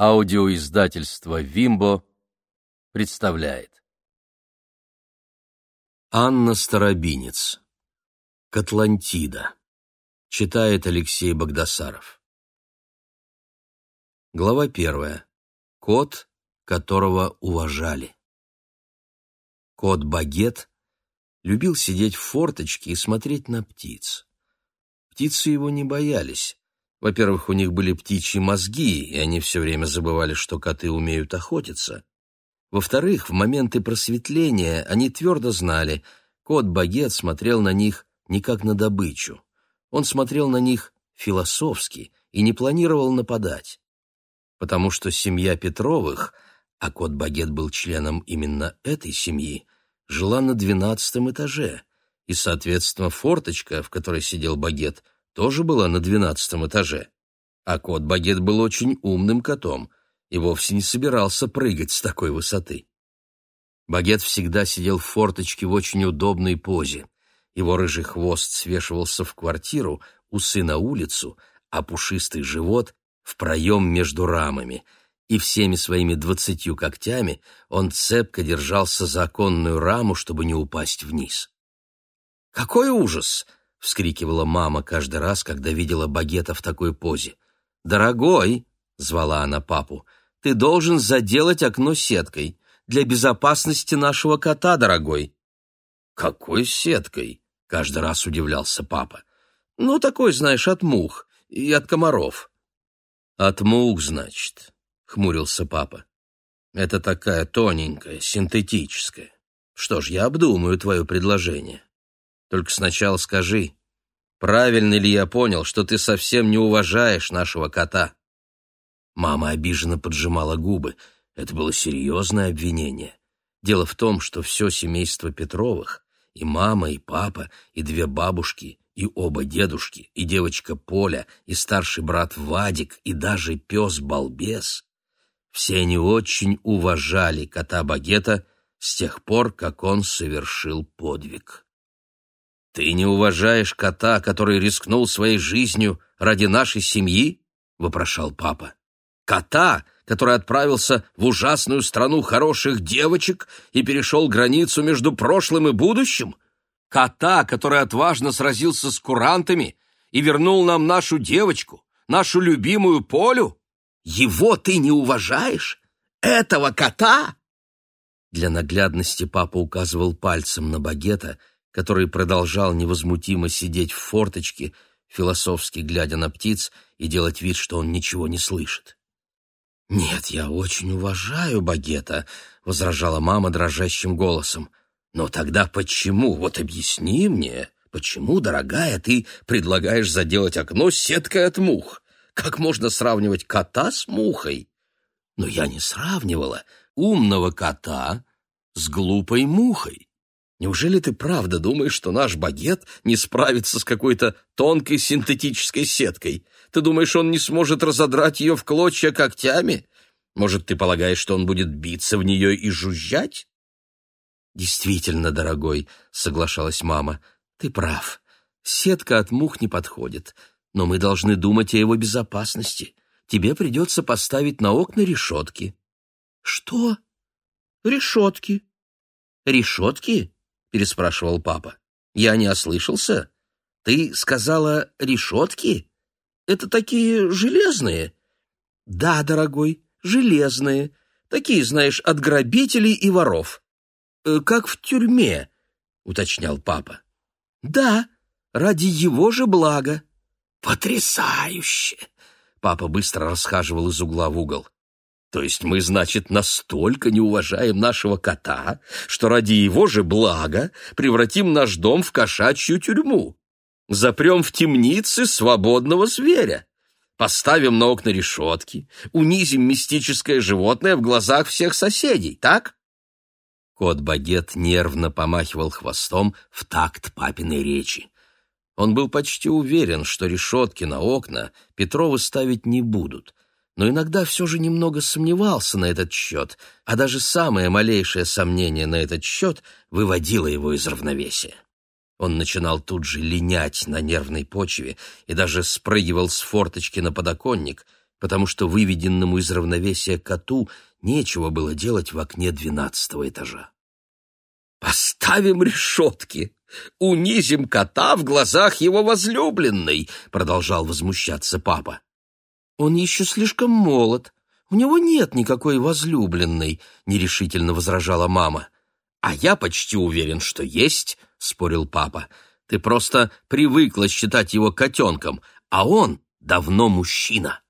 Аудиоиздательство «Вимбо» представляет. Анна Старобинец. Катлантида. Читает Алексей Богдасаров. Глава первая. Кот, которого уважали. Кот Багет любил сидеть в форточке и смотреть на птиц. Птицы его не боялись, во-первых, у них были птичьи мозги, и они все время забывали, что коты умеют охотиться. Во-вторых, в моменты просветления они твердо знали, кот-багет смотрел на них не как на добычу. Он смотрел на них философски и не планировал нападать. Потому что семья Петровых, а кот-багет был членом именно этой семьи, жила на двенадцатом этаже, и, соответственно, форточка, в которой сидел багет – тоже была на двенадцатом этаже. А кот Багет был очень умным котом и вовсе не собирался прыгать с такой высоты. Багет всегда сидел в форточке в очень удобной позе. Его рыжий хвост свешивался в квартиру, усы на улицу, а пушистый живот — в проем между рамами, и всеми своими двадцатью когтями он цепко держался за оконную раму, чтобы не упасть вниз. «Какой ужас!» — вскрикивала мама каждый раз, когда видела багета в такой позе. «Дорогой!» — звала она папу. «Ты должен заделать окно сеткой. Для безопасности нашего кота, дорогой». «Какой сеткой?» — каждый раз удивлялся папа. «Ну, такой, знаешь, от мух и от комаров». «От мух, значит», — хмурился папа. «Это такая тоненькая, синтетическая. Что ж, я обдумаю твое предложение». Только сначала скажи, правильно ли я понял, что ты совсем не уважаешь нашего кота?» Мама обиженно поджимала губы. Это было серьезное обвинение. Дело в том, что все семейство Петровых, и мама, и папа, и две бабушки, и оба дедушки, и девочка Поля, и старший брат Вадик, и даже пес-балбес, все они очень уважали кота Багета с тех пор, как он совершил подвиг. «Ты не уважаешь кота, который рискнул своей жизнью ради нашей семьи?» — вопрошал папа. «Кота, который отправился в ужасную страну хороших девочек и перешел границу между прошлым и будущим? Кота, который отважно сразился с курантами и вернул нам нашу девочку, нашу любимую Полю? Его ты не уважаешь? Этого кота?» Для наглядности папа указывал пальцем на багета — который продолжал невозмутимо сидеть в форточке, философски глядя на птиц и делать вид, что он ничего не слышит. «Нет, я очень уважаю Багета», — возражала мама дрожащим голосом. «Но тогда почему? Вот объясни мне, почему, дорогая, ты предлагаешь заделать окно сеткой от мух? Как можно сравнивать кота с мухой?» «Но я не сравнивала умного кота с глупой мухой. Неужели ты правда думаешь, что наш багет не справится с какой-то тонкой синтетической сеткой? Ты думаешь, он не сможет разодрать ее в клочья когтями? Может, ты полагаешь, что он будет биться в нее и жужжать? Действительно, дорогой, соглашалась мама, ты прав. Сетка от мух не подходит, но мы должны думать о его безопасности. Тебе придется поставить на окна решетки. Что? Решетки? Решетки? — переспрашивал папа. «Я не ослышался? Ты сказала решетки? Это такие железные?» «Да, дорогой, железные. Такие, знаешь, от грабителей и воров. Э, как в тюрьме», — уточнял папа. «Да, ради его же блага». «Потрясающе!» Папа быстро расхаживал из угла в угол. То есть мы, значит, настолько не уважаем нашего кота, что ради его же блага превратим наш дом в кошачью тюрьму. Запрем в темнице свободного зверя. Поставим на окна решетки, унизим мистическое животное в глазах всех соседей, так? Кот-багет нервно помахивал хвостом в такт папиной речи. Он был почти уверен, что решетки на окна Петровы ставить не будут, но иногда все же немного сомневался на этот счет, а даже самое малейшее сомнение на этот счет выводило его из равновесия. Он начинал тут же линять на нервной почве и даже спрыгивал с форточки на подоконник, потому что выведенному из равновесия коту нечего было делать в окне двенадцатого этажа. «Поставим решетки, унизим кота в глазах его возлюбленной», — продолжал возмущаться папа. «Он еще слишком молод, у него нет никакой возлюбленной», — нерешительно возражала мама. «А я почти уверен, что есть», — спорил папа. «Ты просто привыкла считать его котенком, а он давно мужчина».